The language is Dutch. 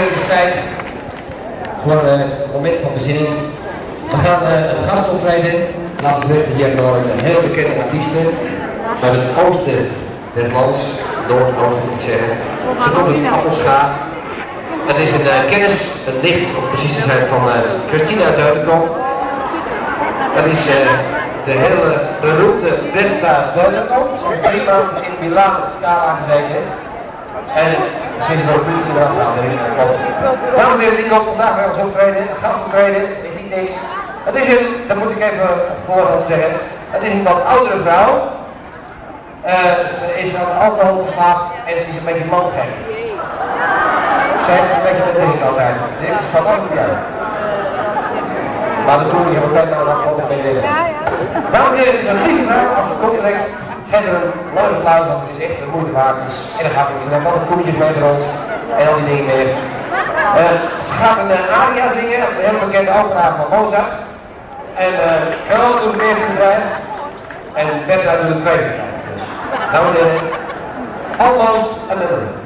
Dames en heren, het is tijd voor eh, een moment van bezinning. We gaan uh, een gast optreden. Laten we weten hier door een heel bekende artiesten uit het oosten des lands, noord-oosten moet ik zeggen. Ze komt uit Appelschaat. Dat is een uh, kennis, een nicht, om precies te zijn, van uh, Christina Duidenkop. Dat is uh, de hele beroemde heeft drie maanden in Milaan op de scala gezeten. En gedaan aan de Dames en heren, die komt vandaag bij ons optreden, is niet niks. Het is een, dat moet ik even voorhand zeggen, het is een wat oudere vrouw. Uh, ze is aan alcohol verslaafd en ze is een beetje mangek. Zij is een beetje de ding altijd. Deze is van ook niet uit. Maar de toer is ook nou nog altijd mee willen. Dames en heren, het is een lieve vrouw als ze komt direct. Geef er een mooi applaus, want het is echt een moeite waard. Dus, en dan gaat het van de koetjes met ons en al die dingen meer. Uh, ze gaat een uh, aria zingen, een heel bekende opera van Mozart. En uh, Carol doet de eerste en Bertha doet de tweede bedrijf. Dus, dames en heren, almost a.